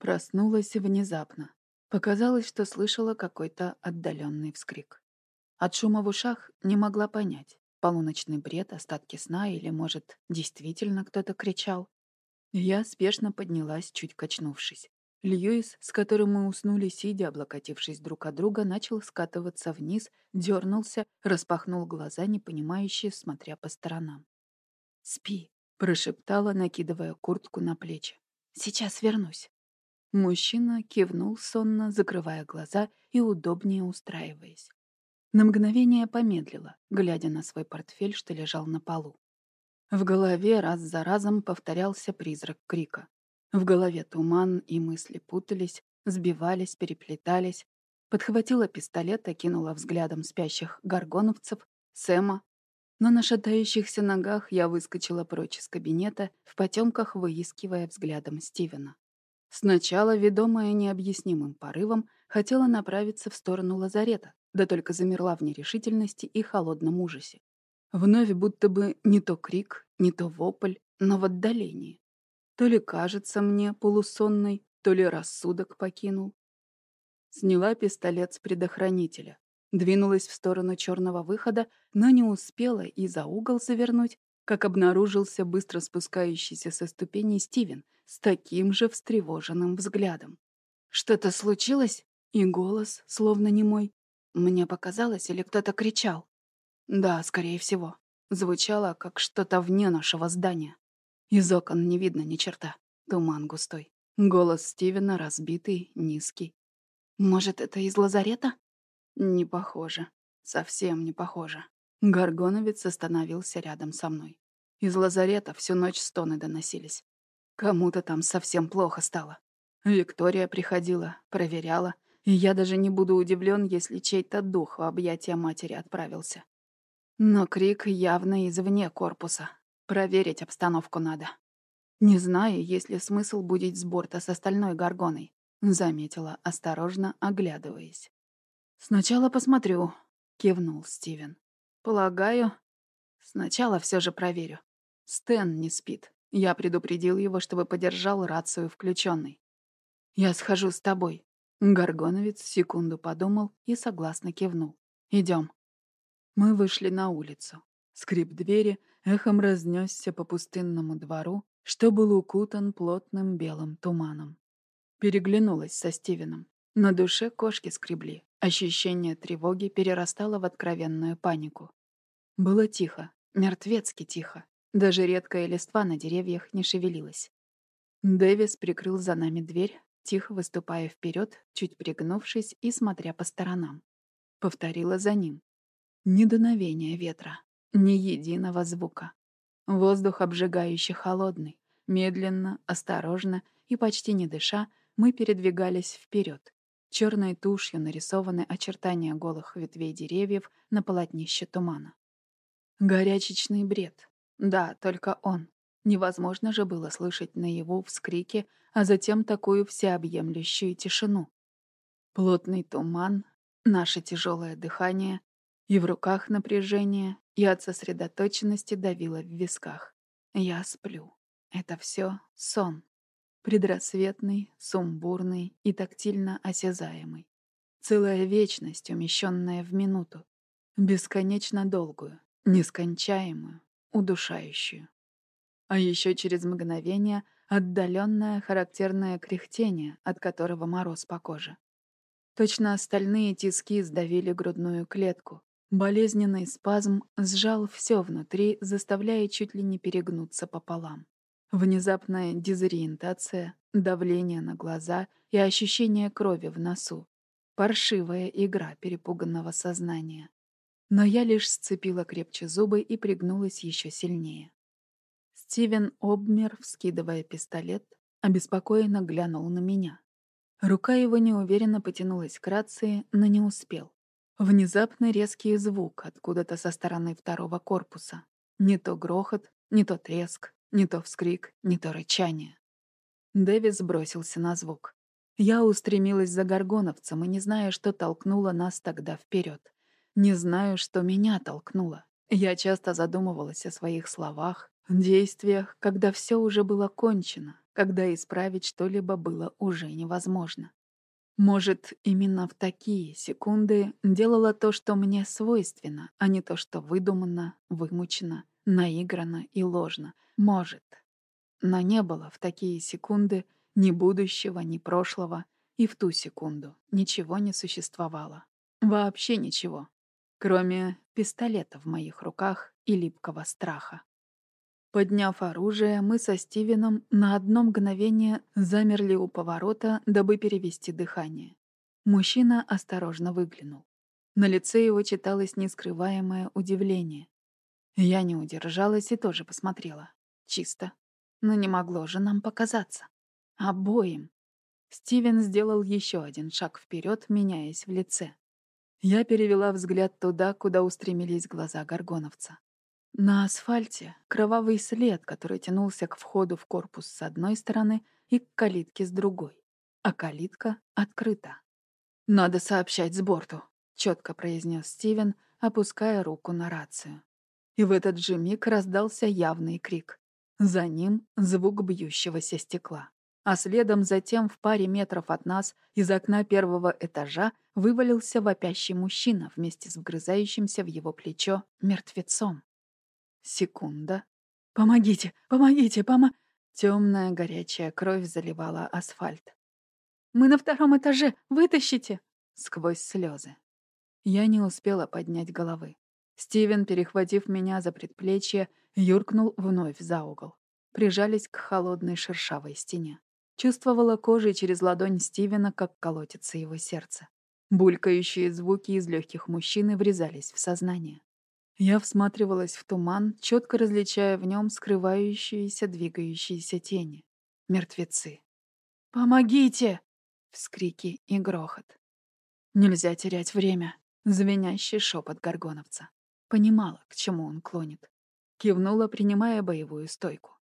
Проснулась внезапно. Показалось, что слышала какой-то отдаленный вскрик. От шума в ушах не могла понять, полуночный бред, остатки сна или, может, действительно кто-то кричал. Я спешно поднялась, чуть качнувшись. Льюис, с которым мы уснули, сидя, облокотившись друг от друга, начал скатываться вниз, дернулся, распахнул глаза, непонимающие, смотря по сторонам. «Спи», — прошептала, накидывая куртку на плечи. «Сейчас вернусь». Мужчина кивнул сонно, закрывая глаза и удобнее устраиваясь. На мгновение помедлила, глядя на свой портфель, что лежал на полу. В голове раз за разом повторялся призрак крика. В голове туман, и мысли путались, сбивались, переплетались. Подхватила пистолет и кинула взглядом спящих горгоновцев, Сэма. Но на шатающихся ногах я выскочила прочь из кабинета, в потемках выискивая взглядом Стивена. Сначала, ведомая необъяснимым порывом, хотела направиться в сторону лазарета, да только замерла в нерешительности и холодном ужасе. Вновь будто бы не то крик, не то вопль, но в отдалении. То ли кажется мне полусонной, то ли рассудок покинул. Сняла пистолет с предохранителя, двинулась в сторону черного выхода, но не успела и за угол завернуть, как обнаружился быстро спускающийся со ступени Стивен с таким же встревоженным взглядом. «Что-то случилось?» И голос, словно не мой. Мне показалось, или кто-то кричал. Да, скорее всего. Звучало, как что-то вне нашего здания. Из окон не видно ни черта. Туман густой. Голос Стивена разбитый, низкий. Может, это из лазарета? Не похоже. Совсем не похоже. Горгоновец остановился рядом со мной. Из лазарета всю ночь стоны доносились. Кому-то там совсем плохо стало. Виктория приходила, проверяла, и я даже не буду удивлен, если чей-то дух в объятия матери отправился. Но крик явно извне корпуса, Проверить обстановку надо. Не знаю, есть ли смысл будить с борта с остальной горгоной, заметила, осторожно оглядываясь. Сначала посмотрю, кивнул Стивен. Полагаю, сначала все же проверю. Стэн не спит. Я предупредил его, чтобы подержал рацию включенной. Я схожу с тобой. Горгоновец секунду подумал и согласно кивнул. Идем. Мы вышли на улицу. Скрип двери эхом разнесся по пустынному двору, что был укутан плотным белым туманом. Переглянулась со Стивеном. На душе кошки скребли. Ощущение тревоги перерастало в откровенную панику. Было тихо, мертвецки тихо. Даже редкая листва на деревьях не шевелилась. Дэвис прикрыл за нами дверь, тихо выступая вперед, чуть пригнувшись и смотря по сторонам. Повторила за ним. Ни дуновения ветра, ни единого звука. Воздух обжигающий холодный. Медленно, осторожно и почти не дыша, мы передвигались вперед. Черной тушью нарисованы очертания голых ветвей деревьев на полотнище тумана. Горячечный бред. Да, только он. Невозможно же было слышать наяву вскрики, а затем такую всеобъемлющую тишину. Плотный туман, наше тяжелое дыхание, и в руках напряжение, и от сосредоточенности давило в висках. Я сплю. Это все сон. Предрассветный, сумбурный и тактильно осязаемый. Целая вечность, умещенная в минуту. Бесконечно долгую, нескончаемую, удушающую. А еще через мгновение отдаленное характерное кряхтение, от которого мороз по коже. Точно остальные тиски сдавили грудную клетку, Болезненный спазм сжал все внутри, заставляя чуть ли не перегнуться пополам. Внезапная дезориентация, давление на глаза и ощущение крови в носу. Паршивая игра перепуганного сознания. Но я лишь сцепила крепче зубы и пригнулась еще сильнее. Стивен обмер, вскидывая пистолет, обеспокоенно глянул на меня. Рука его неуверенно потянулась к рации, но не успел. Внезапный резкий звук откуда-то со стороны второго корпуса. Не то грохот, не то треск, не то вскрик, не то рычание. Дэвис бросился на звук. Я устремилась за горгоновцем и не знаю, что толкнуло нас тогда вперед. Не знаю, что меня толкнуло. Я часто задумывалась о своих словах, Действиях, когда все уже было кончено, когда исправить что-либо было уже невозможно. Может, именно в такие секунды делала то, что мне свойственно, а не то, что выдумано, вымучено, наиграно и ложно. Может. Но не было в такие секунды ни будущего, ни прошлого, и в ту секунду ничего не существовало. Вообще ничего, кроме пистолета в моих руках и липкого страха. Подняв оружие, мы со Стивеном на одно мгновение замерли у поворота, дабы перевести дыхание. Мужчина осторожно выглянул. На лице его читалось нескрываемое удивление. Я не удержалась и тоже посмотрела. Чисто. Но не могло же нам показаться. Обоим. Стивен сделал еще один шаг вперед, меняясь в лице. Я перевела взгляд туда, куда устремились глаза горгоновца. На асфальте кровавый след, который тянулся к входу в корпус с одной стороны и к калитке с другой. А калитка открыта. «Надо сообщать с борту», — четко произнес Стивен, опуская руку на рацию. И в этот же миг раздался явный крик. За ним звук бьющегося стекла. А следом затем в паре метров от нас из окна первого этажа вывалился вопящий мужчина вместе с вгрызающимся в его плечо мертвецом. Секунда. «Помогите! Помогите! Помо...» Темная горячая кровь заливала асфальт. «Мы на втором этаже! Вытащите!» Сквозь слезы. Я не успела поднять головы. Стивен, перехватив меня за предплечье, юркнул вновь за угол. Прижались к холодной шершавой стене. Чувствовала кожей через ладонь Стивена, как колотится его сердце. Булькающие звуки из легких мужчины врезались в сознание. Я всматривалась в туман, четко различая в нем скрывающиеся, двигающиеся тени. Мертвецы. «Помогите!» — вскрики и грохот. Нельзя терять время. Звенящий шепот горгоновца. Понимала, к чему он клонит. Кивнула, принимая боевую стойку.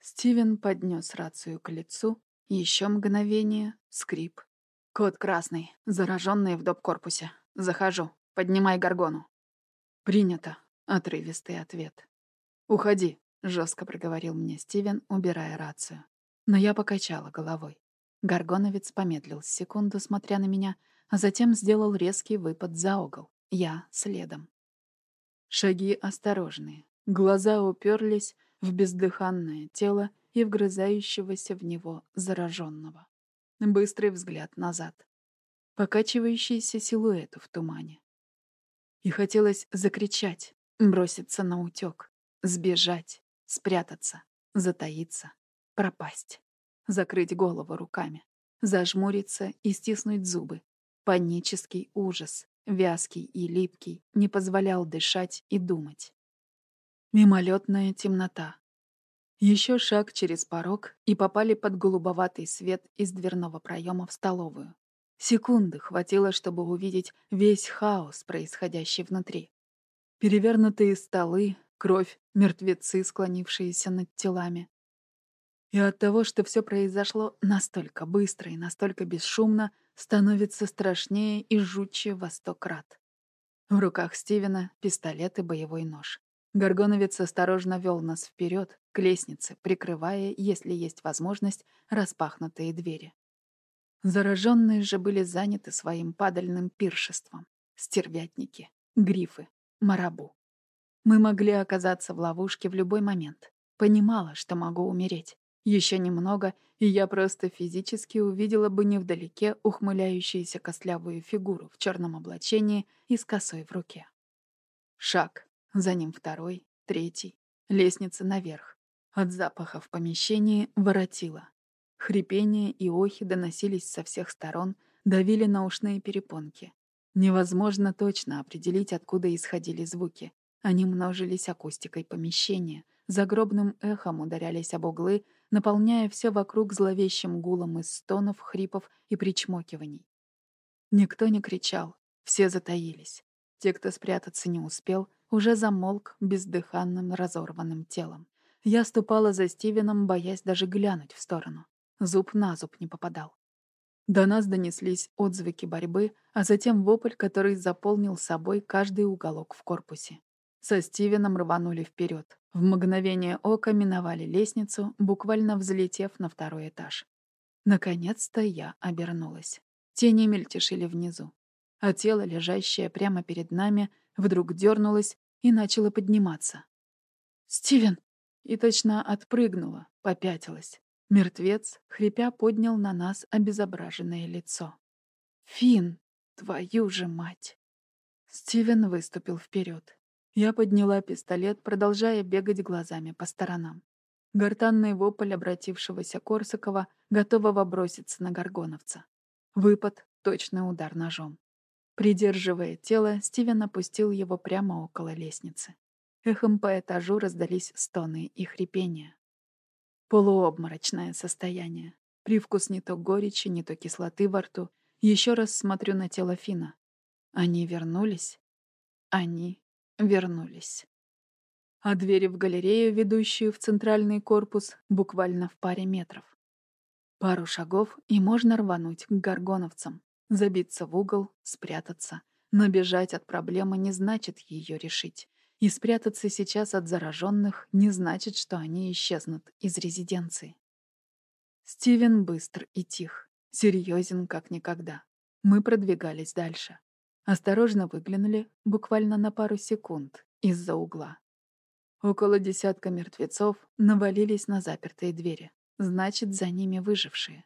Стивен поднес рацию к лицу. Еще мгновение, скрип. «Код красный, зараженный в доп-корпусе. Захожу. Поднимай горгону». «Принято», — отрывистый ответ. «Уходи», — жестко проговорил мне Стивен, убирая рацию. Но я покачала головой. Горгоновец помедлил секунду, смотря на меня, а затем сделал резкий выпад за угол. Я следом. Шаги осторожные. Глаза уперлись в бездыханное тело и вгрызающегося в него зараженного. Быстрый взгляд назад. Покачивающийся силуэт в тумане. И хотелось закричать, броситься на утёк, сбежать, спрятаться, затаиться, пропасть, закрыть голову руками, зажмуриться и стиснуть зубы. Панический ужас, вязкий и липкий, не позволял дышать и думать. Мимолетная темнота. Еще шаг через порог и попали под голубоватый свет из дверного проема в столовую. Секунды хватило, чтобы увидеть весь хаос, происходящий внутри. Перевернутые столы, кровь, мертвецы, склонившиеся над телами. И от того, что все произошло настолько быстро и настолько бесшумно, становится страшнее и жутче во сто крат. В руках Стивена пистолет и боевой нож. Горгоновец осторожно вел нас вперед к лестнице, прикрывая, если есть возможность, распахнутые двери. Зараженные же были заняты своим падальным пиршеством. Стервятники, грифы, марабу. Мы могли оказаться в ловушке в любой момент. Понимала, что могу умереть. Еще немного, и я просто физически увидела бы невдалеке ухмыляющуюся костлявую фигуру в черном облачении и с косой в руке. Шаг, за ним второй, третий, лестница наверх. От запаха в помещении воротила. Хрипения и охи доносились со всех сторон, давили на ушные перепонки. Невозможно точно определить, откуда исходили звуки. Они множились акустикой помещения, загробным эхом ударялись об углы, наполняя все вокруг зловещим гулом из стонов, хрипов и причмокиваний. Никто не кричал, все затаились. Те, кто спрятаться не успел, уже замолк бездыханным разорванным телом. Я ступала за Стивеном, боясь даже глянуть в сторону. Зуб на зуб не попадал. До нас донеслись отзвуки борьбы, а затем вопль, который заполнил собой каждый уголок в корпусе. Со Стивеном рванули вперед, В мгновение ока миновали лестницу, буквально взлетев на второй этаж. Наконец-то я обернулась. Тени мельтешили внизу, а тело, лежащее прямо перед нами, вдруг дернулось и начало подниматься. «Стивен!» И точно отпрыгнула, попятилась. Мертвец, хрипя, поднял на нас обезображенное лицо. «Фин, твою же мать!» Стивен выступил вперед. Я подняла пистолет, продолжая бегать глазами по сторонам. Гортанный вопль обратившегося Корсакова, готового броситься на горгоновца. Выпад, точный удар ножом. Придерживая тело, Стивен опустил его прямо около лестницы. Эхом по этажу раздались стоны и хрипения. Полуобморочное состояние. Привкус не то горечи, не то кислоты во рту. Еще раз смотрю на тело Фина. Они вернулись? Они вернулись. А двери в галерею, ведущую в центральный корпус, буквально в паре метров. Пару шагов, и можно рвануть к горгоновцам, забиться в угол, спрятаться. Но бежать от проблемы не значит ее решить. И спрятаться сейчас от зараженных не значит, что они исчезнут из резиденции. Стивен быстр и тих, серьезен как никогда. Мы продвигались дальше. Осторожно выглянули, буквально на пару секунд, из-за угла. Около десятка мертвецов навалились на запертые двери. Значит, за ними выжившие.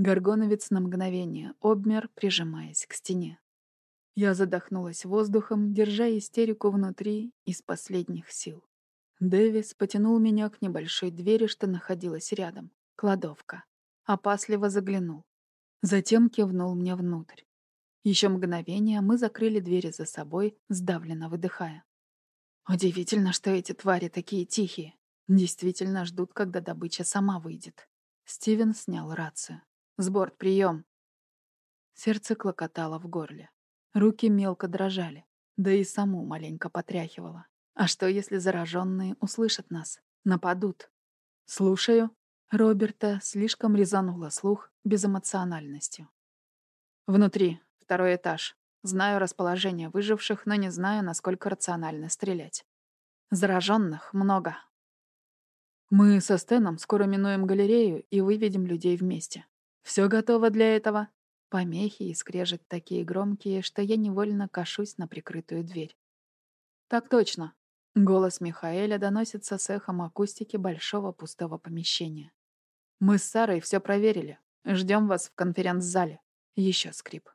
Горгоновец на мгновение обмер, прижимаясь к стене. Я задохнулась воздухом, держа истерику внутри из последних сил. Дэвис потянул меня к небольшой двери, что находилась рядом. Кладовка. Опасливо заглянул. Затем кивнул мне внутрь. Еще мгновение мы закрыли двери за собой, сдавленно выдыхая. Удивительно, что эти твари такие тихие. Действительно ждут, когда добыча сама выйдет. Стивен снял рацию. «Сборт, прием!» Сердце клокотало в горле. Руки мелко дрожали, да и саму маленько потряхивало. А что, если зараженные услышат нас? Нападут? Слушаю. Роберта слишком резанула слух безэмоциональностью. Внутри, второй этаж. Знаю расположение выживших, но не знаю, насколько рационально стрелять. Зараженных много. Мы со Стеном скоро минуем галерею и выведем людей вместе. Все готово для этого? Помехи и скрежет такие громкие, что я невольно кашусь на прикрытую дверь. Так точно. Голос Михаэля доносится с эхом акустики большого пустого помещения. Мы с Сарой все проверили. Ждем вас в конференц-зале. Еще скрип.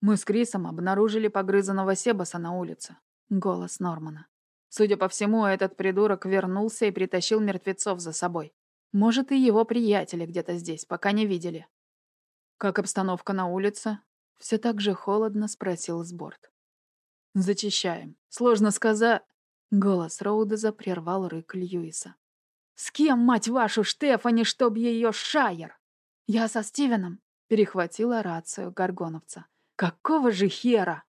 Мы с Крисом обнаружили погрызанного Себаса на улице. Голос Нормана. Судя по всему, этот придурок вернулся и притащил мертвецов за собой. Может, и его приятели где-то здесь, пока не видели. «Как обстановка на улице?» Все так же холодно спросил Сборд. «Зачищаем. Сложно сказать...» Голос Роудеза прервал рык Льюиса. «С кем, мать вашу, Штефани, чтоб ее шайер?» «Я со Стивеном», — перехватила рацию Горгоновца. Какого же хера?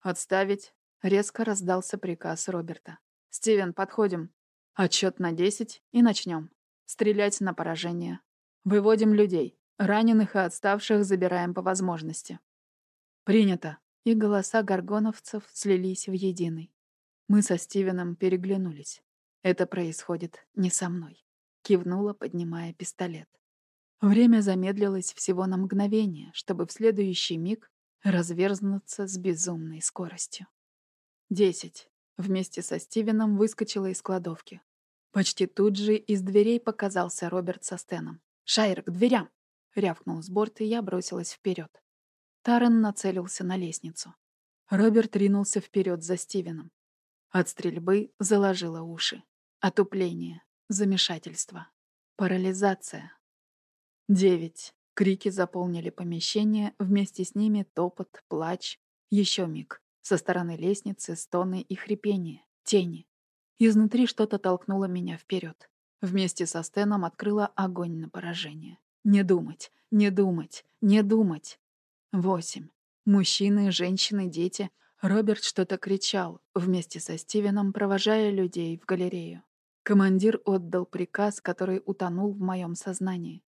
Отставить. Резко раздался приказ Роберта. Стивен, подходим. Отчет на десять и начнем. Стрелять на поражение. Выводим людей. Раненых и отставших забираем по возможности. Принято. И голоса горгоновцев слились в единый. Мы со Стивеном переглянулись. Это происходит не со мной. Кивнула, поднимая пистолет. Время замедлилось всего на мгновение, чтобы в следующий миг разверзнуться с безумной скоростью. Десять. Вместе со Стивеном выскочила из кладовки. Почти тут же из дверей показался Роберт со Стеном. «Шайр, к дверям!» — рявкнул с борта, и я бросилась вперед. Таран нацелился на лестницу. Роберт ринулся вперед за Стивеном. От стрельбы заложило уши. Отупление, замешательство, парализация. Девять. Крики заполнили помещение, вместе с ними топот, плач. Еще миг. Со стороны лестницы стоны и хрипение, тени. Изнутри что-то толкнуло меня вперед. Вместе со Стеном открыла огонь на поражение. Не думать, не думать, не думать. Восемь. Мужчины, женщины, дети. Роберт что-то кричал, вместе со Стивеном провожая людей в галерею. Командир отдал приказ, который утонул в моем сознании.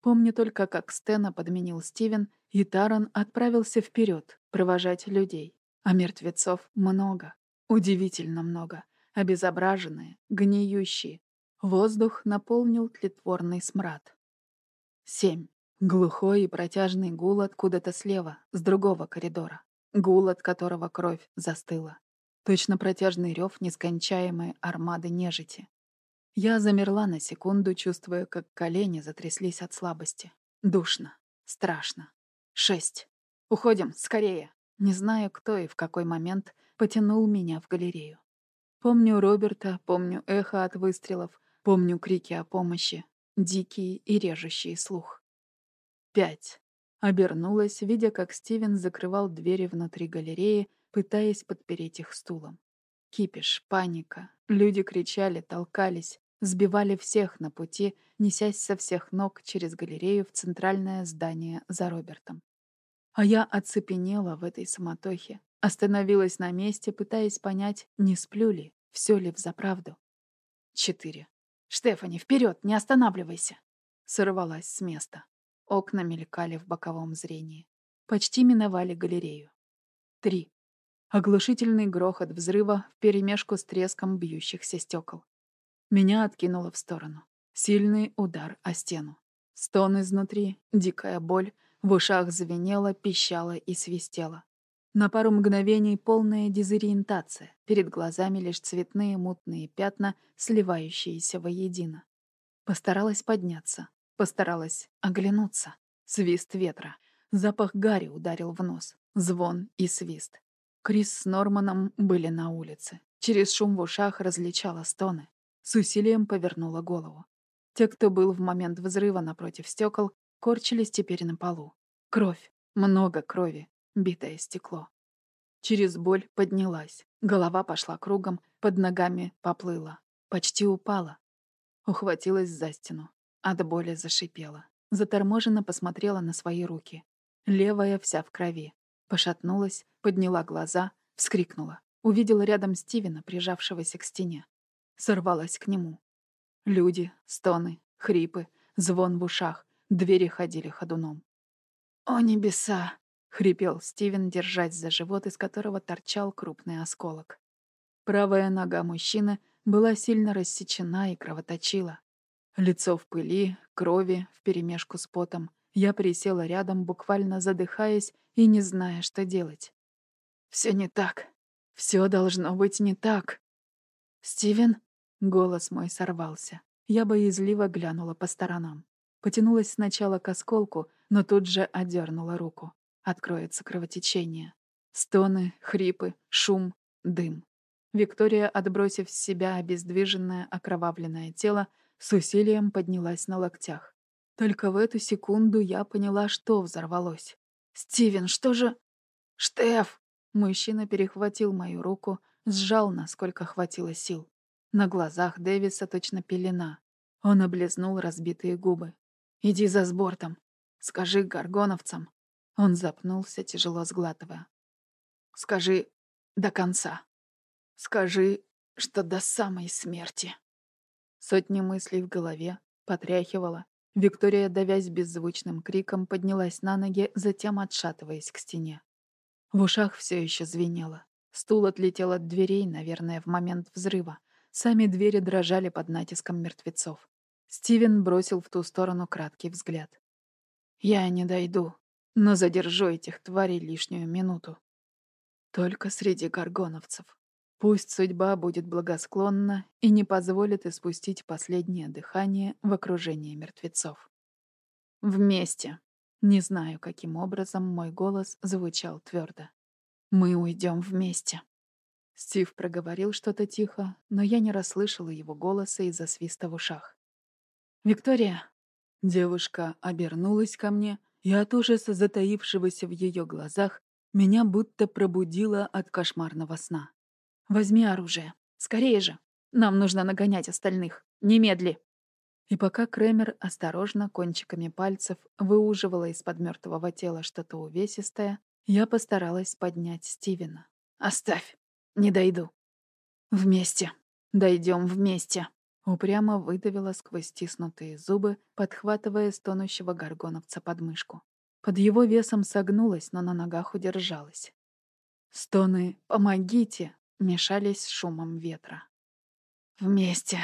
Помню только, как Стена подменил Стивен, и Таран отправился вперед провожать людей. А мертвецов много. Удивительно много. Обезображенные, гниющие. Воздух наполнил тлетворный смрад. Семь. Глухой и протяжный гул откуда-то слева, с другого коридора. Гул, от которого кровь застыла. Точно протяжный рев нескончаемой армады нежити. Я замерла на секунду, чувствуя, как колени затряслись от слабости. Душно. Страшно. Шесть. Уходим, скорее. Не знаю, кто и в какой момент потянул меня в галерею. Помню Роберта, помню эхо от выстрелов, помню крики о помощи, дикие и режущие слух. Пять. Обернулась, видя, как Стивен закрывал двери внутри галереи, пытаясь подпереть их стулом. Кипиш, паника. Люди кричали, толкались, сбивали всех на пути, несясь со всех ног через галерею в центральное здание за Робертом. А я оцепенела в этой суматохе, остановилась на месте, пытаясь понять, не сплю ли, все ли взаправду. Четыре. «Штефани, вперед, не останавливайся!» Сорвалась с места. Окна мелькали в боковом зрении. Почти миновали галерею. Три. Оглушительный грохот взрыва вперемешку с треском бьющихся стекол. Меня откинуло в сторону. Сильный удар о стену. Стон изнутри, дикая боль, в ушах звенело, пищало и свистело. На пару мгновений полная дезориентация, перед глазами лишь цветные мутные пятна, сливающиеся воедино. Постаралась подняться, Постаралась оглянуться. Свист ветра. Запах гари ударил в нос. Звон и свист. Крис с Норманом были на улице. Через шум в ушах различала стоны. С усилием повернула голову. Те, кто был в момент взрыва напротив стекол, корчились теперь на полу. Кровь. Много крови. Битое стекло. Через боль поднялась. Голова пошла кругом, под ногами поплыла. Почти упала. Ухватилась за стену. От боли зашипела. Заторможенно посмотрела на свои руки. Левая вся в крови. Пошатнулась, подняла глаза, вскрикнула. Увидела рядом Стивена, прижавшегося к стене. Сорвалась к нему. Люди, стоны, хрипы, звон в ушах, двери ходили ходуном. «О небеса!» — хрипел Стивен, держась за живот, из которого торчал крупный осколок. Правая нога мужчины была сильно рассечена и кровоточила. Лицо в пыли, крови, вперемешку с потом. Я присела рядом, буквально задыхаясь и не зная, что делать. Все не так. Все должно быть не так. «Стивен?» — голос мой сорвался. Я боязливо глянула по сторонам. Потянулась сначала к осколку, но тут же одернула руку. Откроется кровотечение. Стоны, хрипы, шум, дым. Виктория, отбросив с себя обездвиженное окровавленное тело, с усилием поднялась на локтях. Только в эту секунду я поняла, что взорвалось. «Стивен, что же...» «Штеф!» Мужчина перехватил мою руку, сжал, насколько хватило сил. На глазах Дэвиса точно пелена. Он облизнул разбитые губы. «Иди за сбортом. Скажи горгоновцам». Он запнулся, тяжело сглатывая. «Скажи до конца. Скажи, что до самой смерти». Сотни мыслей в голове, потряхивала. Виктория, давясь беззвучным криком, поднялась на ноги, затем отшатываясь к стене. В ушах все еще звенело. Стул отлетел от дверей, наверное, в момент взрыва. Сами двери дрожали под натиском мертвецов. Стивен бросил в ту сторону краткий взгляд. «Я не дойду, но задержу этих тварей лишнюю минуту. Только среди горгоновцев». Пусть судьба будет благосклонна и не позволит испустить последнее дыхание в окружении мертвецов. Вместе. Не знаю, каким образом мой голос звучал твердо. Мы уйдем вместе. Стив проговорил что-то тихо, но я не расслышала его голоса из-за свиста в ушах. «Виктория!» Девушка обернулась ко мне, и от ужаса, затаившегося в ее глазах, меня будто пробудило от кошмарного сна. Возьми оружие. Скорее же. Нам нужно нагонять остальных. Немедли. И пока Кремер осторожно кончиками пальцев выуживала из-под мертвого тела что-то увесистое, я постаралась поднять Стивена. «Оставь. Не дойду». «Вместе. Дойдем вместе». Упрямо выдавила сквозь стиснутые зубы, подхватывая стонущего горгоновца под мышку. Под его весом согнулась, но на ногах удержалась. Стоны «Помогите!» мешались с шумом ветра. «Вместе!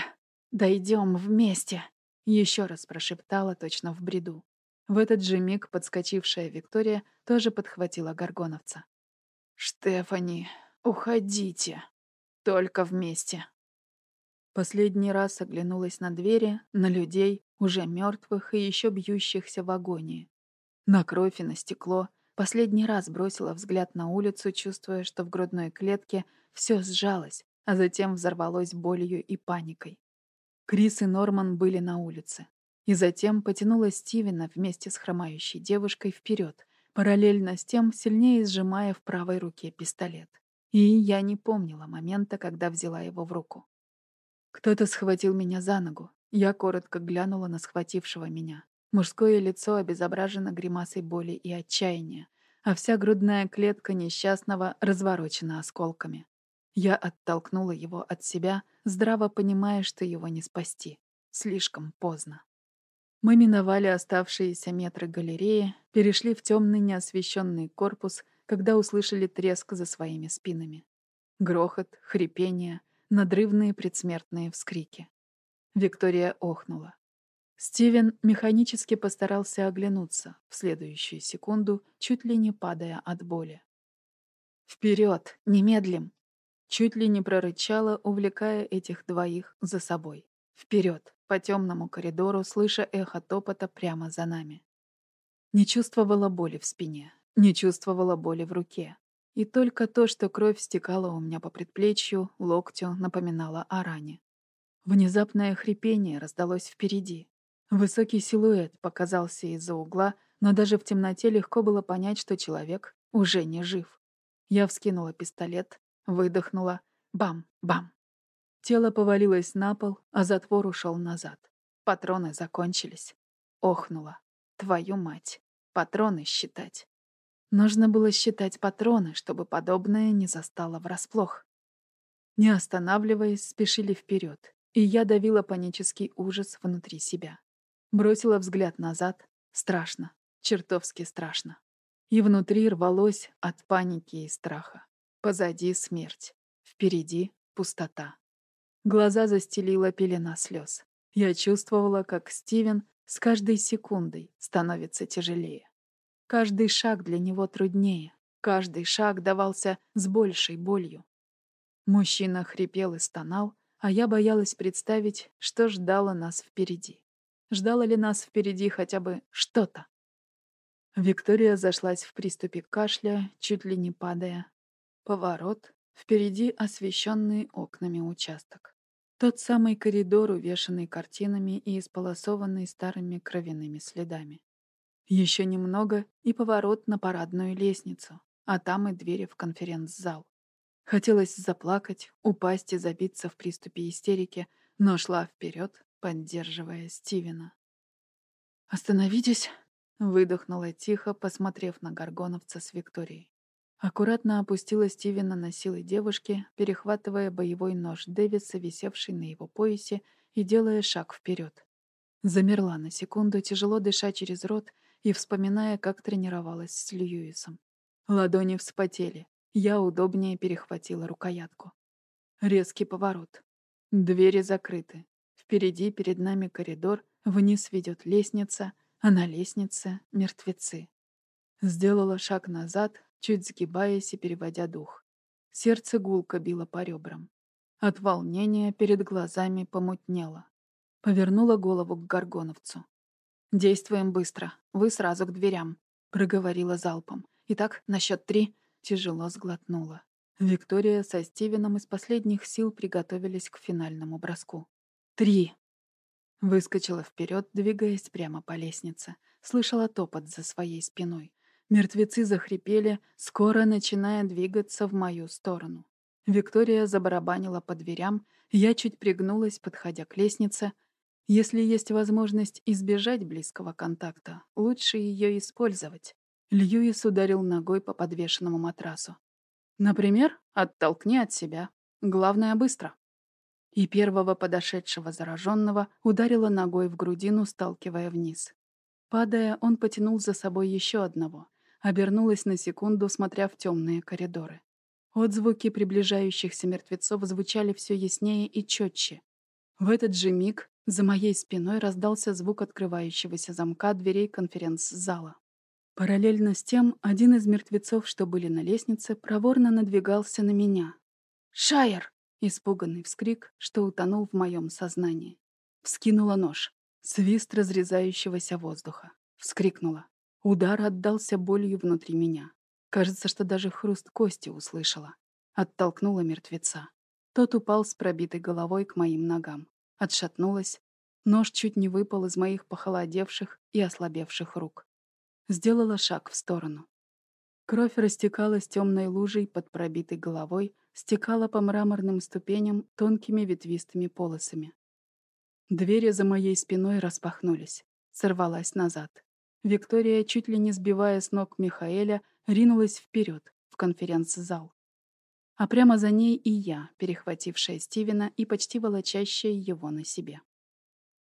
Дойдем вместе!» Еще раз прошептала точно в бреду. В этот же миг подскочившая Виктория тоже подхватила горгоновца. «Штефани, уходите! Только вместе!» Последний раз оглянулась на двери, на людей, уже мертвых и еще бьющихся в агонии. На кровь и на стекло. Последний раз бросила взгляд на улицу, чувствуя, что в грудной клетке все сжалось, а затем взорвалось болью и паникой. Крис и Норман были на улице. И затем потянула Стивена вместе с хромающей девушкой вперед, параллельно с тем сильнее сжимая в правой руке пистолет. И я не помнила момента, когда взяла его в руку. Кто-то схватил меня за ногу. Я коротко глянула на схватившего меня. Мужское лицо обезображено гримасой боли и отчаяния, а вся грудная клетка несчастного разворочена осколками. Я оттолкнула его от себя, здраво понимая, что его не спасти. Слишком поздно. Мы миновали оставшиеся метры галереи, перешли в темный неосвещенный корпус, когда услышали треск за своими спинами. Грохот, хрипение, надрывные предсмертные вскрики. Виктория охнула. Стивен механически постарался оглянуться, в следующую секунду чуть ли не падая от боли. «Вперед! Немедлим!» Чуть ли не прорычала, увлекая этих двоих за собой. Вперед, по темному коридору, слыша эхо топота прямо за нами. Не чувствовала боли в спине, не чувствовала боли в руке. И только то, что кровь стекала у меня по предплечью, локтю, напоминало о ране. Внезапное хрипение раздалось впереди. Высокий силуэт показался из-за угла, но даже в темноте легко было понять, что человек уже не жив. Я вскинула пистолет, Выдохнула. Бам-бам. Тело повалилось на пол, а затвор ушел назад. Патроны закончились. Охнула. Твою мать. Патроны считать. Нужно было считать патроны, чтобы подобное не застало врасплох. Не останавливаясь, спешили вперед, и я давила панический ужас внутри себя. Бросила взгляд назад. Страшно. Чертовски страшно. И внутри рвалось от паники и страха. Позади смерть. Впереди пустота. Глаза застелила пелена слез. Я чувствовала, как Стивен с каждой секундой становится тяжелее. Каждый шаг для него труднее. Каждый шаг давался с большей болью. Мужчина хрипел и стонал, а я боялась представить, что ждало нас впереди. Ждало ли нас впереди хотя бы что-то? Виктория зашлась в приступе кашля, чуть ли не падая, Поворот. Впереди освещенный окнами участок. Тот самый коридор, увешанный картинами и исполосованный старыми кровяными следами. Еще немного и поворот на парадную лестницу, а там и двери в конференц-зал. Хотелось заплакать, упасть и забиться в приступе истерики, но шла вперед, поддерживая Стивена. «Остановитесь!» — выдохнула тихо, посмотрев на горгоновца с Викторией. Аккуратно опустила Стивена на силы девушки, перехватывая боевой нож Дэвиса, висевший на его поясе, и делая шаг вперед. Замерла на секунду, тяжело дыша через рот и вспоминая, как тренировалась с Льюисом. Ладони вспотели. Я удобнее перехватила рукоятку. Резкий поворот. Двери закрыты. Впереди перед нами коридор, вниз ведет лестница, а на лестнице — мертвецы. Сделала шаг назад, чуть сгибаясь и переводя дух. Сердце гулко било по ребрам. От волнения перед глазами помутнело. Повернула голову к Горгоновцу. «Действуем быстро. Вы сразу к дверям», — проговорила залпом. «Итак, на счет три...» — тяжело сглотнула. Виктория со Стивеном из последних сил приготовились к финальному броску. «Три!» Выскочила вперед, двигаясь прямо по лестнице. Слышала топот за своей спиной. Мертвецы захрипели, скоро начиная двигаться в мою сторону. Виктория забарабанила по дверям, я чуть пригнулась, подходя к лестнице. Если есть возможность избежать близкого контакта, лучше ее использовать. Льюис ударил ногой по подвешенному матрасу. Например, оттолкни от себя. Главное, быстро. И первого подошедшего зараженного ударила ногой в грудину, сталкивая вниз. Падая, он потянул за собой еще одного — Обернулась на секунду, смотря в темные коридоры. Отзвуки приближающихся мертвецов звучали все яснее и четче. В этот же миг за моей спиной раздался звук открывающегося замка дверей конференц-зала. Параллельно с тем, один из мертвецов, что были на лестнице, проворно надвигался на меня. «Шайер!» — испуганный вскрик, что утонул в моем сознании. Вскинула нож. Свист разрезающегося воздуха. Вскрикнула. Удар отдался болью внутри меня. Кажется, что даже хруст кости услышала. Оттолкнула мертвеца. Тот упал с пробитой головой к моим ногам. Отшатнулась. Нож чуть не выпал из моих похолодевших и ослабевших рук. Сделала шаг в сторону. Кровь растекалась темной лужей под пробитой головой, стекала по мраморным ступеням тонкими ветвистыми полосами. Двери за моей спиной распахнулись. Сорвалась назад. Виктория, чуть ли не сбивая с ног Михаэля, ринулась вперед, в конференц-зал. А прямо за ней и я, перехватившая Стивена и почти волочащая его на себе.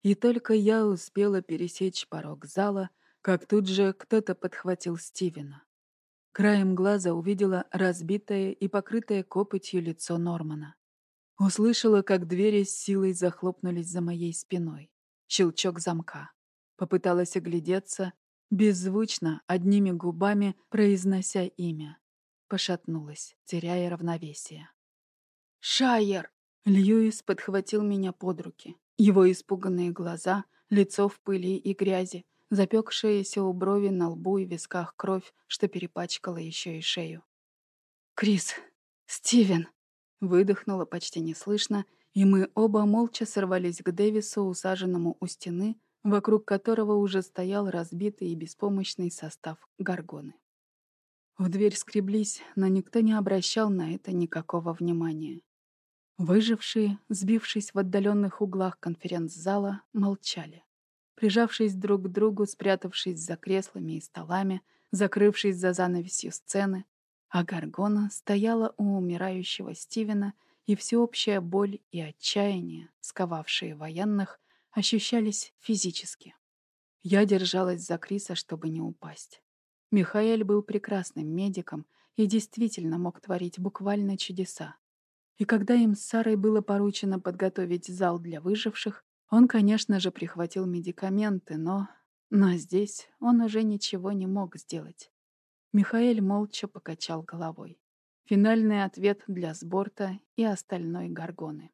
И только я успела пересечь порог зала, как тут же кто-то подхватил Стивена. Краем глаза увидела разбитое и покрытое копотью лицо Нормана. Услышала, как двери с силой захлопнулись за моей спиной. Щелчок замка. Попыталась оглядеться, беззвучно, одними губами произнося имя. Пошатнулась, теряя равновесие. «Шайер!» Льюис подхватил меня под руки. Его испуганные глаза, лицо в пыли и грязи, запекшаяся у брови на лбу и висках кровь, что перепачкала еще и шею. «Крис! Стивен!» Выдохнула почти неслышно, и мы оба молча сорвались к Дэвису, усаженному у стены, вокруг которого уже стоял разбитый и беспомощный состав горгоны. В дверь скреблись, но никто не обращал на это никакого внимания. Выжившие, сбившись в отдаленных углах конференц-зала, молчали. Прижавшись друг к другу, спрятавшись за креслами и столами, закрывшись за занавесью сцены, а Гаргона стояла у умирающего Стивена, и всеобщая боль и отчаяние, сковавшие военных, ощущались физически. Я держалась за Криса, чтобы не упасть. Михаэль был прекрасным медиком и действительно мог творить буквально чудеса. И когда им с Сарой было поручено подготовить зал для выживших, он, конечно же, прихватил медикаменты, но... Но здесь он уже ничего не мог сделать. Михаэль молча покачал головой. Финальный ответ для Сборта и остальной Гаргоны.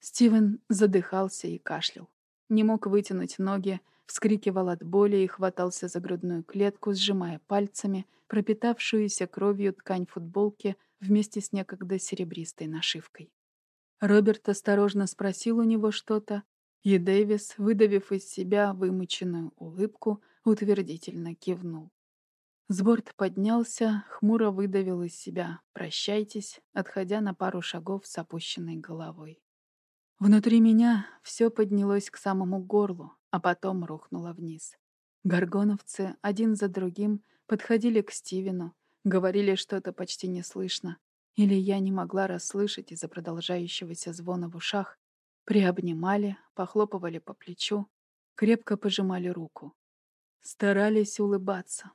Стивен задыхался и кашлял. Не мог вытянуть ноги, вскрикивал от боли и хватался за грудную клетку, сжимая пальцами пропитавшуюся кровью ткань футболки вместе с некогда серебристой нашивкой. Роберт осторожно спросил у него что-то, и Дэвис, выдавив из себя вымученную улыбку, утвердительно кивнул. Сборт поднялся, хмуро выдавил из себя «прощайтесь», отходя на пару шагов с опущенной головой. Внутри меня все поднялось к самому горлу, а потом рухнуло вниз. Горгоновцы один за другим подходили к Стивену, говорили что-то почти неслышно, или я не могла расслышать из-за продолжающегося звона в ушах, приобнимали, похлопывали по плечу, крепко пожимали руку. Старались улыбаться.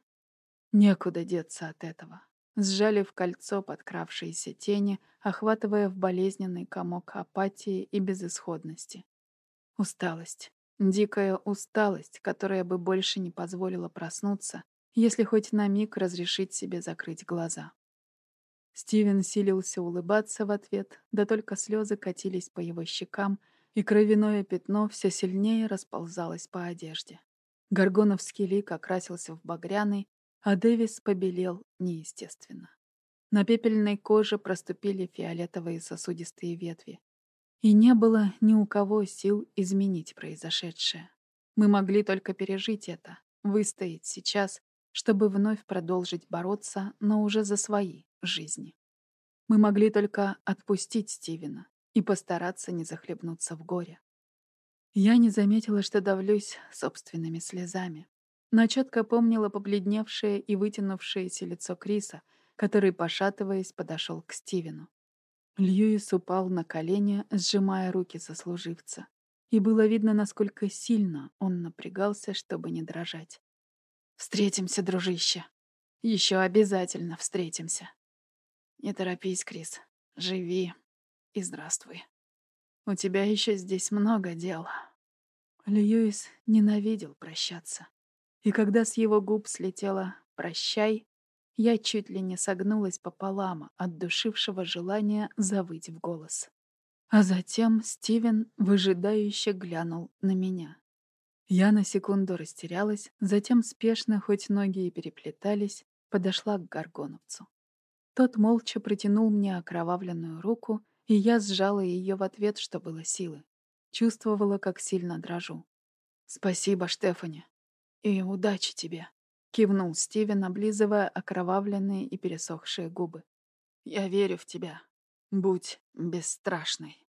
Некуда деться от этого сжали в кольцо подкравшиеся тени, охватывая в болезненный комок апатии и безысходности. Усталость. Дикая усталость, которая бы больше не позволила проснуться, если хоть на миг разрешить себе закрыть глаза. Стивен силился улыбаться в ответ, да только слезы катились по его щекам, и кровяное пятно все сильнее расползалось по одежде. Горгоновский лик окрасился в багряный, а Дэвис побелел неестественно. На пепельной коже проступили фиолетовые сосудистые ветви. И не было ни у кого сил изменить произошедшее. Мы могли только пережить это, выстоять сейчас, чтобы вновь продолжить бороться, но уже за свои жизни. Мы могли только отпустить Стивена и постараться не захлебнуться в горе. Я не заметила, что давлюсь собственными слезами но четко помнила побледневшее и вытянувшееся лицо Криса, который, пошатываясь, подошел к Стивену. Льюис упал на колени, сжимая руки сослуживца, и было видно, насколько сильно он напрягался, чтобы не дрожать. «Встретимся, дружище! Еще обязательно встретимся!» Не торопись, Крис. Живи и здравствуй. У тебя еще здесь много дел. Льюис ненавидел прощаться. И когда с его губ слетело «прощай», я чуть ли не согнулась пополам от душившего желания завыть в голос. А затем Стивен выжидающе глянул на меня. Я на секунду растерялась, затем спешно, хоть ноги и переплетались, подошла к Гаргоновцу. Тот молча протянул мне окровавленную руку, и я сжала ее в ответ, что было силы. Чувствовала, как сильно дрожу. «Спасибо, Штефани. И удачи тебе», — кивнул Стивен, облизывая окровавленные и пересохшие губы. «Я верю в тебя. Будь бесстрашной».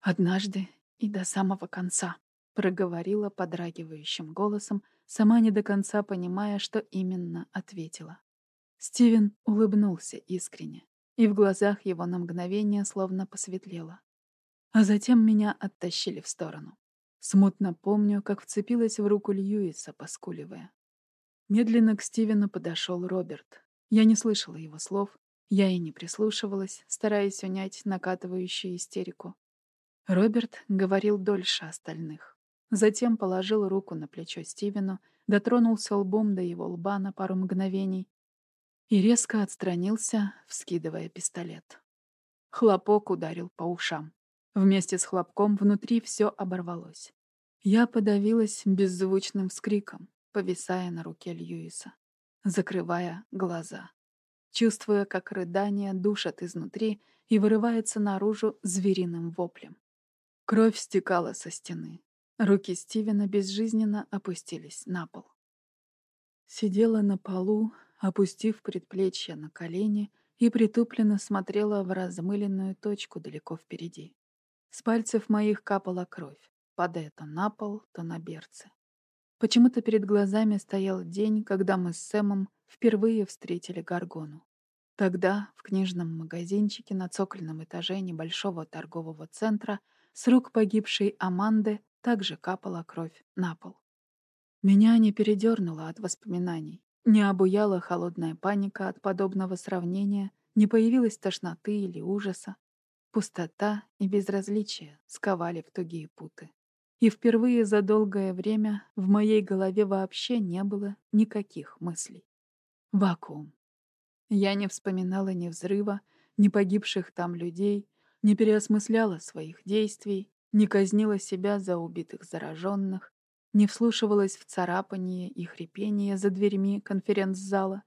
Однажды и до самого конца проговорила подрагивающим голосом, сама не до конца понимая, что именно ответила. Стивен улыбнулся искренне, и в глазах его на мгновение словно посветлело. А затем меня оттащили в сторону. Смутно помню, как вцепилась в руку Льюиса, поскуливая. Медленно к Стивену подошел Роберт. Я не слышала его слов, я и не прислушивалась, стараясь унять накатывающую истерику. Роберт говорил дольше остальных. Затем положил руку на плечо Стивену, дотронулся лбом до его лба на пару мгновений и резко отстранился, вскидывая пистолет. Хлопок ударил по ушам. Вместе с хлопком внутри все оборвалось. Я подавилась беззвучным вскриком, повисая на руке Льюиса, закрывая глаза, чувствуя, как рыдание душат изнутри и вырывается наружу звериным воплем. Кровь стекала со стены, Руки Стивена безжизненно опустились на пол. Сидела на полу, опустив предплечье на колени и притупленно смотрела в размыленную точку далеко впереди. С пальцев моих капала кровь, падая то на пол, то на берцы. Почему-то перед глазами стоял день, когда мы с Сэмом впервые встретили Гаргону. Тогда в книжном магазинчике на цокольном этаже небольшого торгового центра с рук погибшей Аманды также капала кровь на пол. Меня не передернуло от воспоминаний, не обуяла холодная паника от подобного сравнения, не появилась тошноты или ужаса. Пустота и безразличие сковали в тугие путы. И впервые за долгое время в моей голове вообще не было никаких мыслей. Вакуум. Я не вспоминала ни взрыва, ни погибших там людей, не переосмысляла своих действий, не казнила себя за убитых зараженных, не вслушивалась в царапание и хрипение за дверьми конференц-зала,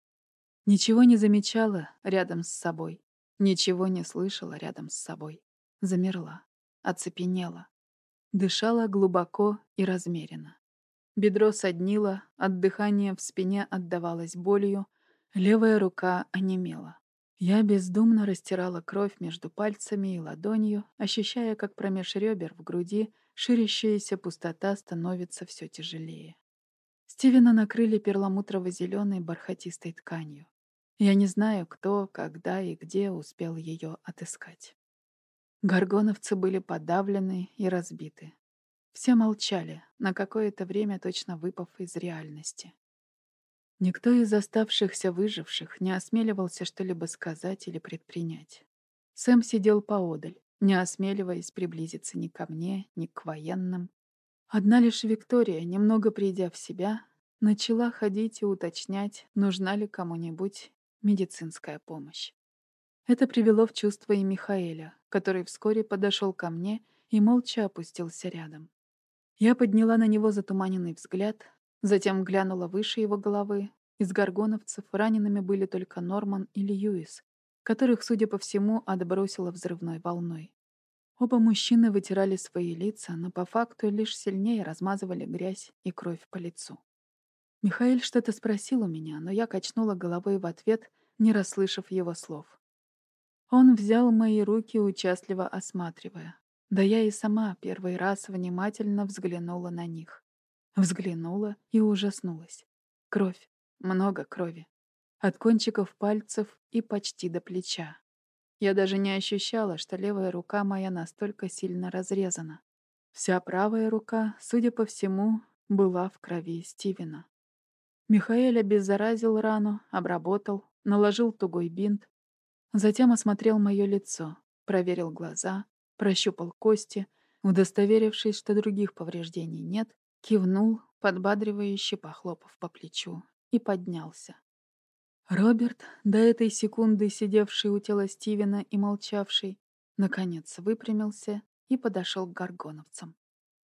ничего не замечала рядом с собой, ничего не слышала рядом с собой. Замерла, оцепенела, дышала глубоко и размеренно. Бедро соднило, от дыхания в спине отдавалось болью, левая рука онемела. Я бездумно растирала кровь между пальцами и ладонью, ощущая, как промеж ребер в груди ширящаяся пустота становится все тяжелее. Стивена накрыли перламутрово-зеленой бархатистой тканью. Я не знаю, кто, когда и где успел ее отыскать. Горгоновцы были подавлены и разбиты. Все молчали, на какое-то время точно выпав из реальности. Никто из оставшихся выживших не осмеливался что-либо сказать или предпринять. Сэм сидел поодаль, не осмеливаясь приблизиться ни ко мне, ни к военным. Одна лишь Виктория, немного придя в себя, начала ходить и уточнять, нужна ли кому-нибудь медицинская помощь. Это привело в чувство и Михаэля, который вскоре подошел ко мне и молча опустился рядом. Я подняла на него затуманенный взгляд, Затем глянула выше его головы. Из горгоновцев ранеными были только Норман и Льюис, которых, судя по всему, отбросило взрывной волной. Оба мужчины вытирали свои лица, но по факту лишь сильнее размазывали грязь и кровь по лицу. Михаил что-то спросил у меня, но я качнула головой в ответ, не расслышав его слов. Он взял мои руки, участливо осматривая. Да я и сама первый раз внимательно взглянула на них. Взглянула и ужаснулась. Кровь. Много крови. От кончиков пальцев и почти до плеча. Я даже не ощущала, что левая рука моя настолько сильно разрезана. Вся правая рука, судя по всему, была в крови Стивена. Михаэль обеззаразил рану, обработал, наложил тугой бинт, Затем осмотрел мое лицо, проверил глаза, прощупал кости, удостоверившись, что других повреждений нет, кивнул, подбадривающе похлопав по плечу, и поднялся. Роберт, до этой секунды сидевший у тела Стивена и молчавший, наконец выпрямился и подошел к горгоновцам.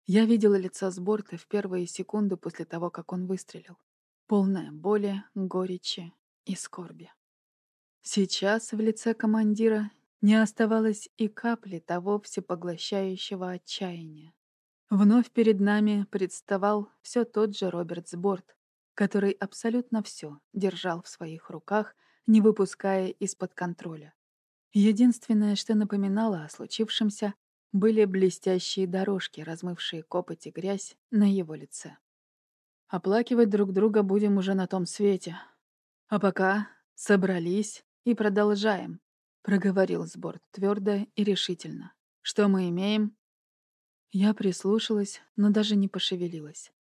Я видела лицо с борта в первые секунды после того, как он выстрелил. Полное боли, горечи и скорби. Сейчас в лице командира не оставалось и капли того всепоглощающего отчаяния. Вновь перед нами представал все тот же Роберт Сборд, который абсолютно все держал в своих руках, не выпуская из-под контроля. Единственное, что напоминало о случившемся, были блестящие дорожки, размывшие копоть и грязь на его лице. Оплакивать друг друга будем уже на том свете. А пока собрались и продолжаем, проговорил Сборд твердо и решительно. Что мы имеем? Я прислушалась, но даже не пошевелилась.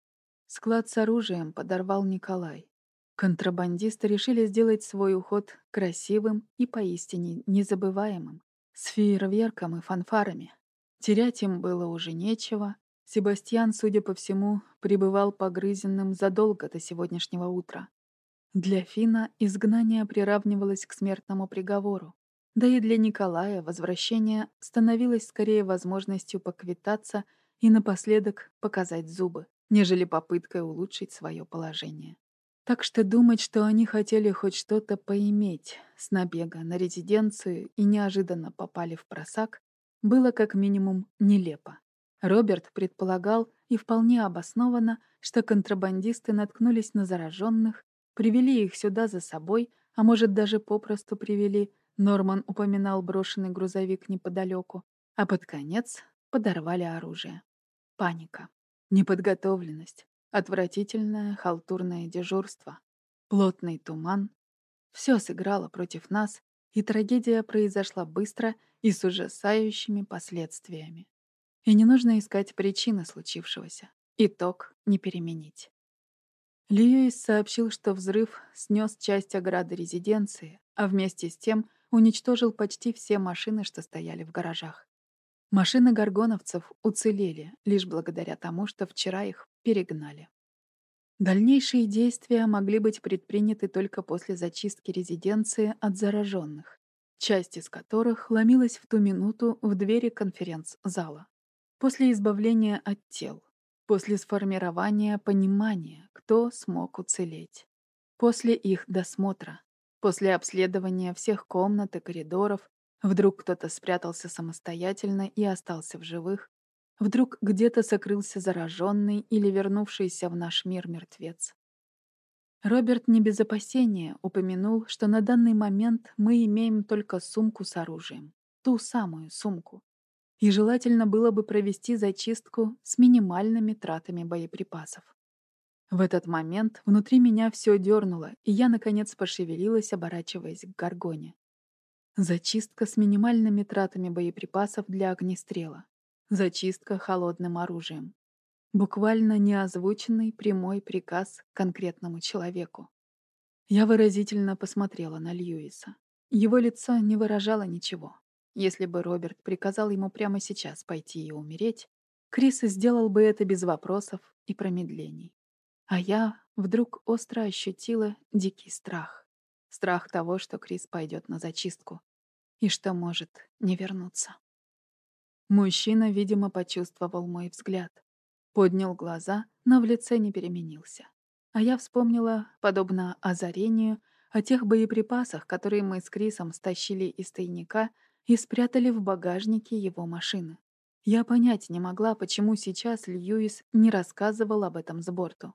Склад с оружием подорвал Николай. Контрабандисты решили сделать свой уход красивым и поистине незабываемым, с фейерверком и фанфарами. Терять им было уже нечего. Себастьян, судя по всему, пребывал погрызенным задолго до сегодняшнего утра. Для Фина изгнание приравнивалось к смертному приговору. Да и для Николая возвращение становилось скорее возможностью поквитаться и напоследок показать зубы, нежели попыткой улучшить свое положение. Так что думать, что они хотели хоть что-то поиметь с набега на резиденцию и неожиданно попали в просак, было как минимум нелепо. Роберт предполагал и вполне обоснованно, что контрабандисты наткнулись на зараженных, привели их сюда за собой, а может даже попросту привели, Норман упоминал брошенный грузовик неподалеку, а под конец подорвали оружие. Паника, неподготовленность, отвратительное халтурное дежурство, плотный туман. Все сыграло против нас, и трагедия произошла быстро и с ужасающими последствиями. И не нужно искать причины случившегося. Итог не переменить. Льюис сообщил, что взрыв снес часть ограды резиденции, а вместе с тем уничтожил почти все машины, что стояли в гаражах. Машины горгоновцев уцелели лишь благодаря тому, что вчера их перегнали. Дальнейшие действия могли быть предприняты только после зачистки резиденции от зараженных часть из которых ломилась в ту минуту в двери конференц-зала. После избавления от тел, после сформирования понимания, кто смог уцелеть, после их досмотра, после обследования всех комнат и коридоров, вдруг кто-то спрятался самостоятельно и остался в живых, вдруг где-то сокрылся зараженный или вернувшийся в наш мир мертвец. Роберт не без опасения упомянул, что на данный момент мы имеем только сумку с оружием. Ту самую сумку. И желательно было бы провести зачистку с минимальными тратами боеприпасов. В этот момент внутри меня все дернуло, и я, наконец, пошевелилась, оборачиваясь к Гаргоне. Зачистка с минимальными тратами боеприпасов для огнестрела. Зачистка холодным оружием. Буквально неозвученный прямой приказ конкретному человеку. Я выразительно посмотрела на Льюиса. Его лицо не выражало ничего. Если бы Роберт приказал ему прямо сейчас пойти и умереть, Крис сделал бы это без вопросов и промедлений. А я вдруг остро ощутила дикий страх. Страх того, что Крис пойдет на зачистку и что может не вернуться. Мужчина, видимо, почувствовал мой взгляд. Поднял глаза, но в лице не переменился. А я вспомнила, подобно озарению, о тех боеприпасах, которые мы с Крисом стащили из тайника и спрятали в багажнике его машины. Я понять не могла, почему сейчас Льюис не рассказывал об этом с борту.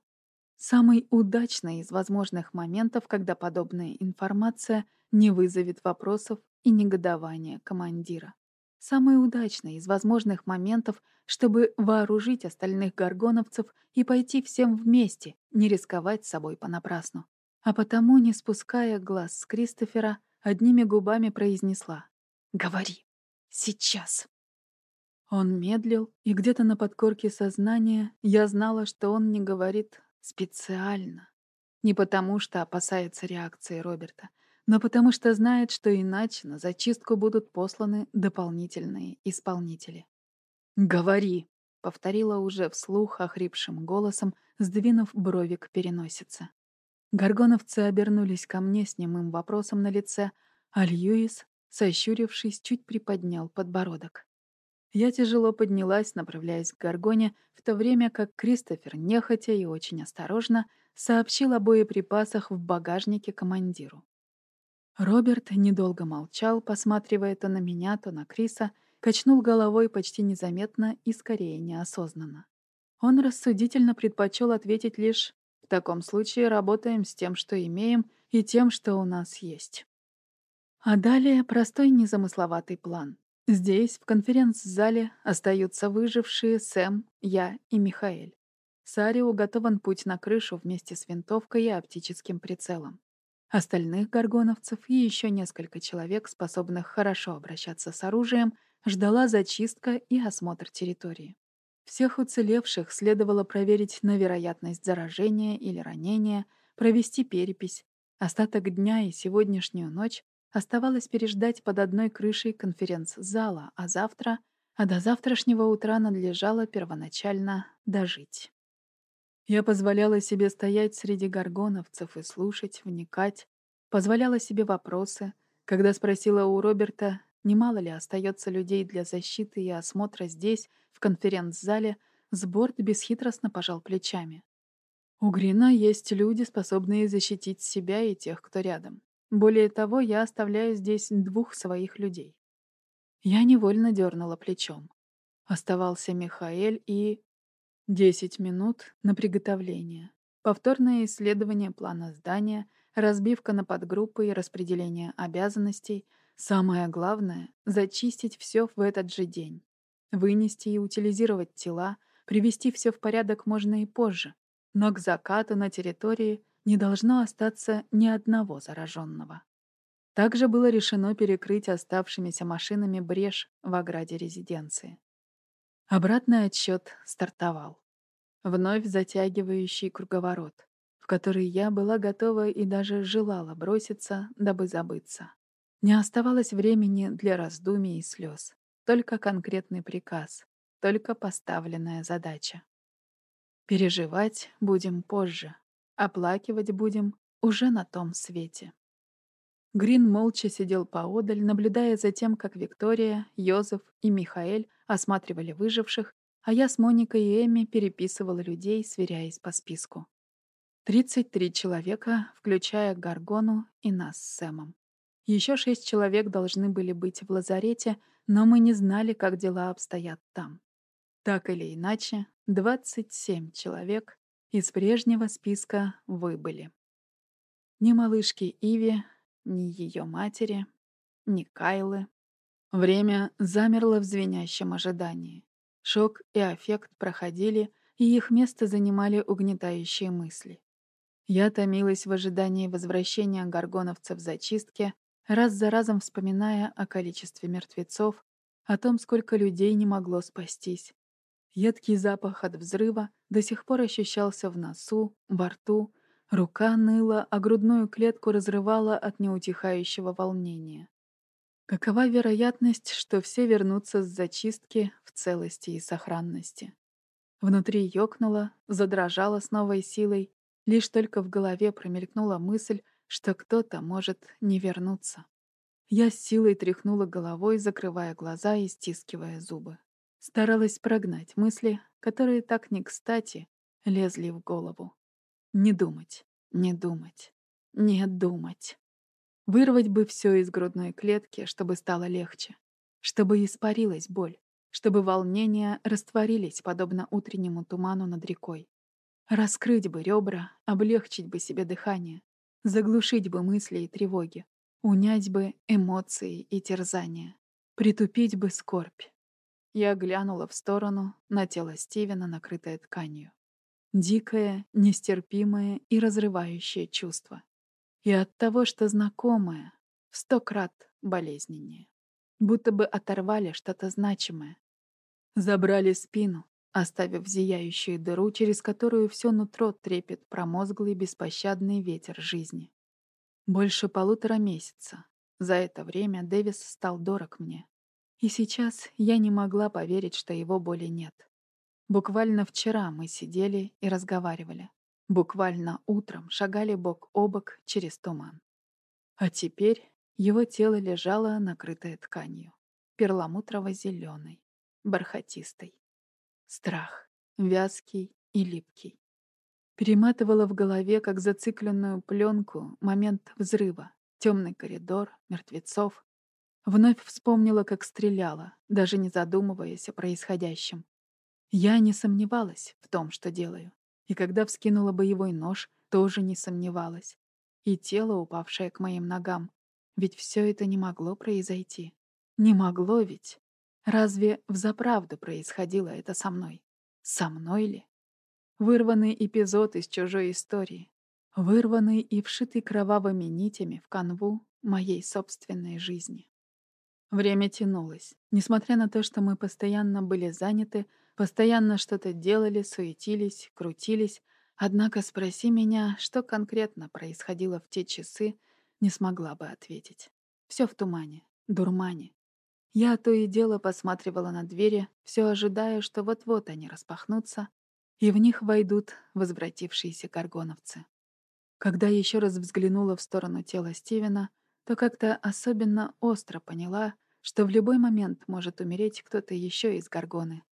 Самый удачный из возможных моментов, когда подобная информация не вызовет вопросов и негодования командира. Самый удачный из возможных моментов, чтобы вооружить остальных горгоновцев и пойти всем вместе, не рисковать собой понапрасну. А потому, не спуская глаз с Кристофера, одними губами произнесла «Говори! Сейчас!» Он медлил, и где-то на подкорке сознания я знала, что он не говорит специально. Не потому, что опасается реакции Роберта, но потому что знает, что иначе на зачистку будут посланы дополнительные исполнители. «Говори!» — повторила уже вслух охрипшим голосом, сдвинув брови к переносице. Горгоновцы обернулись ко мне с немым вопросом на лице, а Льюис, сощурившись, чуть приподнял подбородок. Я тяжело поднялась, направляясь к Гаргоне, в то время как Кристофер, нехотя и очень осторожно, сообщил о боеприпасах в багажнике командиру. Роберт недолго молчал, посматривая то на меня, то на Криса, качнул головой почти незаметно и скорее неосознанно. Он рассудительно предпочел ответить лишь «В таком случае работаем с тем, что имеем, и тем, что у нас есть». А далее простой незамысловатый план. Здесь, в конференц-зале, остаются выжившие Сэм, я и Михаэль. Саре уготован путь на крышу вместе с винтовкой и оптическим прицелом. Остальных горгоновцев и еще несколько человек, способных хорошо обращаться с оружием, ждала зачистка и осмотр территории. Всех уцелевших следовало проверить на вероятность заражения или ранения, провести перепись. Остаток дня и сегодняшнюю ночь оставалось переждать под одной крышей конференц-зала, а завтра, а до завтрашнего утра надлежало первоначально дожить. Я позволяла себе стоять среди горгоновцев и слушать, вникать, позволяла себе вопросы, когда спросила у Роберта, немало ли остается людей для защиты и осмотра здесь, в конференц-зале, Сборд бесхитростно пожал плечами. У Грина есть люди, способные защитить себя и тех, кто рядом. Более того, я оставляю здесь двух своих людей. Я невольно дернула плечом. Оставался Михаэль и... Десять минут на приготовление. Повторное исследование плана здания, разбивка на подгруппы и распределение обязанностей. Самое главное — зачистить все в этот же день. Вынести и утилизировать тела, привести все в порядок можно и позже. Но к закату на территории не должно остаться ни одного зараженного. Также было решено перекрыть оставшимися машинами брешь в ограде резиденции. Обратный отсчет стартовал. Вновь затягивающий круговорот, в который я была готова и даже желала броситься, дабы забыться. Не оставалось времени для раздумий и слез, только конкретный приказ, только поставленная задача. Переживать будем позже, Оплакивать будем уже на том свете. Грин молча сидел поодаль, наблюдая за тем, как Виктория, Йозеф и Михаэль осматривали выживших, а я с Моникой и Эми переписывала людей, сверяясь по списку. 33 человека, включая Гаргону и нас с Сэмом. Еще шесть человек должны были быть в лазарете, но мы не знали, как дела обстоят там. Так или иначе, 27 человек из прежнего списка выбыли. Ни малышки Иви, ни ее матери, ни Кайлы. Время замерло в звенящем ожидании. Шок и аффект проходили, и их место занимали угнетающие мысли. Я томилась в ожидании возвращения горгоновцев в зачистке, раз за разом вспоминая о количестве мертвецов, о том, сколько людей не могло спастись, Едкий запах от взрыва до сих пор ощущался в носу, во рту, рука ныла, а грудную клетку разрывала от неутихающего волнения. Какова вероятность, что все вернутся с зачистки в целости и сохранности? Внутри ёкнуло, задрожало с новой силой, лишь только в голове промелькнула мысль, что кто-то может не вернуться. Я с силой тряхнула головой, закрывая глаза и стискивая зубы. Старалась прогнать мысли, которые так не кстати лезли в голову. Не думать, не думать, не думать. Вырвать бы все из грудной клетки, чтобы стало легче, чтобы испарилась боль, чтобы волнения растворились, подобно утреннему туману над рекой. Раскрыть бы ребра, облегчить бы себе дыхание, заглушить бы мысли и тревоги, унять бы эмоции и терзания, притупить бы скорбь, я глянула в сторону на тело Стивена, накрытое тканью. Дикое, нестерпимое и разрывающее чувство. И от того, что знакомое, в сто крат болезненнее. Будто бы оторвали что-то значимое. Забрали спину, оставив зияющую дыру, через которую все нутро трепет промозглый беспощадный ветер жизни. Больше полутора месяца. За это время Дэвис стал дорог мне. И сейчас я не могла поверить, что его боли нет. Буквально вчера мы сидели и разговаривали. Буквально утром шагали бок о бок через туман. А теперь его тело лежало накрытое тканью, перламутрово-зеленой, бархатистой. Страх, вязкий и липкий. Перематывала в голове, как зацикленную пленку, момент взрыва, темный коридор, мертвецов. Вновь вспомнила, как стреляла, даже не задумываясь о происходящем. Я не сомневалась в том, что делаю. И когда вскинула боевой нож, тоже не сомневалась. И тело, упавшее к моим ногам. Ведь все это не могло произойти. Не могло ведь. Разве взаправду происходило это со мной? Со мной ли? Вырванный эпизод из чужой истории. Вырванный и вшитый кровавыми нитями в канву моей собственной жизни. Время тянулось. Несмотря на то, что мы постоянно были заняты, постоянно что-то делали, суетились, крутились, однако спроси меня, что конкретно происходило в те часы, не смогла бы ответить. Все в тумане, дурмане. Я то и дело посматривала на двери, все ожидая, что вот-вот они распахнутся, и в них войдут возвратившиеся горгоновцы. Когда еще раз взглянула в сторону тела Стивена, то как-то особенно остро поняла, что в любой момент может умереть кто-то еще из горгоны.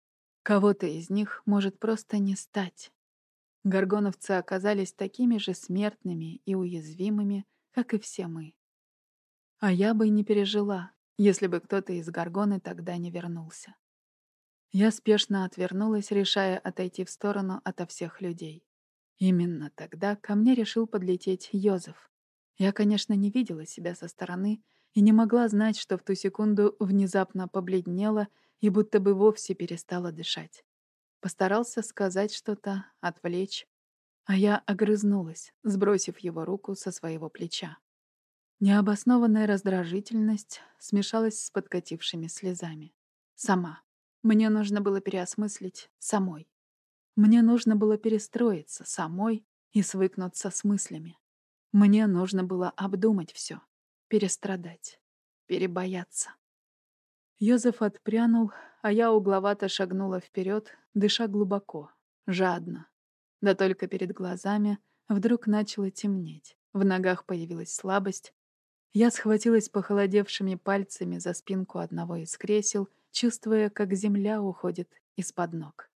Кого-то из них может просто не стать. Горгоновцы оказались такими же смертными и уязвимыми, как и все мы. А я бы не пережила, если бы кто-то из горгоны тогда не вернулся. Я спешно отвернулась, решая отойти в сторону ото всех людей. Именно тогда ко мне решил подлететь Йозеф. Я, конечно, не видела себя со стороны и не могла знать, что в ту секунду внезапно побледнела и будто бы вовсе перестала дышать. Постарался сказать что-то, отвлечь, а я огрызнулась, сбросив его руку со своего плеча. Необоснованная раздражительность смешалась с подкатившими слезами. Сама. Мне нужно было переосмыслить самой. Мне нужно было перестроиться самой и свыкнуться с мыслями. Мне нужно было обдумать все, перестрадать, перебояться. Йозеф отпрянул, а я угловато шагнула вперед, дыша глубоко, жадно. Да только перед глазами вдруг начало темнеть. В ногах появилась слабость. Я схватилась похолодевшими пальцами за спинку одного из кресел чувствуя, как земля уходит из-под ног.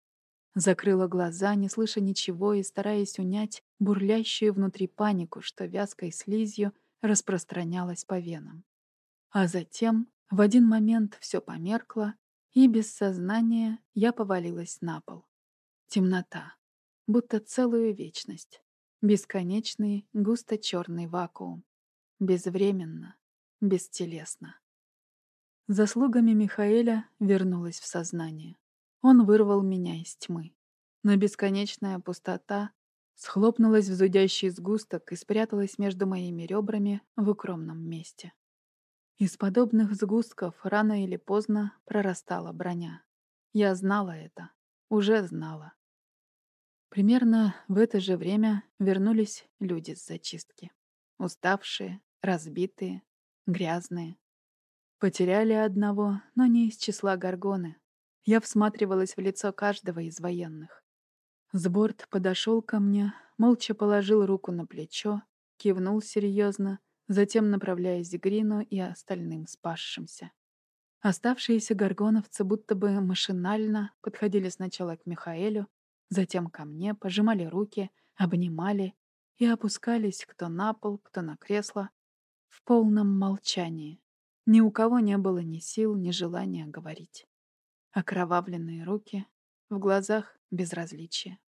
Закрыла глаза, не слыша ничего и стараясь унять бурлящую внутри панику, что вязкой слизью распространялась по венам. А затем в один момент все померкло, и без сознания я повалилась на пол. Темнота, будто целую вечность. Бесконечный, густо-черный вакуум. Безвременно, бестелесно. Заслугами Михаэля вернулась в сознание. Он вырвал меня из тьмы. Но бесконечная пустота схлопнулась в зудящий сгусток и спряталась между моими ребрами в укромном месте. Из подобных сгустков рано или поздно прорастала броня. Я знала это, уже знала. Примерно в это же время вернулись люди с зачистки. Уставшие, разбитые, грязные. Потеряли одного, но не из числа горгоны. Я всматривалась в лицо каждого из военных. Сборд подошел ко мне, молча положил руку на плечо, кивнул серьезно, затем направляясь к Грину и остальным спасшимся. Оставшиеся горгоновцы будто бы машинально подходили сначала к Михаэлю, затем ко мне, пожимали руки, обнимали и опускались кто на пол, кто на кресло, в полном молчании, ни у кого не было ни сил, ни желания говорить. Окровавленные руки, в глазах безразличие.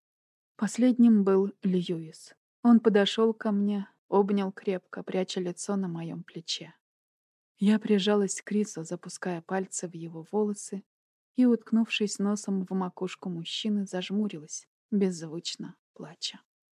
Последним был Льюис. Он подошел ко мне, обнял крепко, пряча лицо на моем плече. Я прижалась к Крису, запуская пальцы в его волосы, и, уткнувшись носом в макушку мужчины, зажмурилась, беззвучно плача.